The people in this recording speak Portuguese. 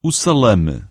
O salame.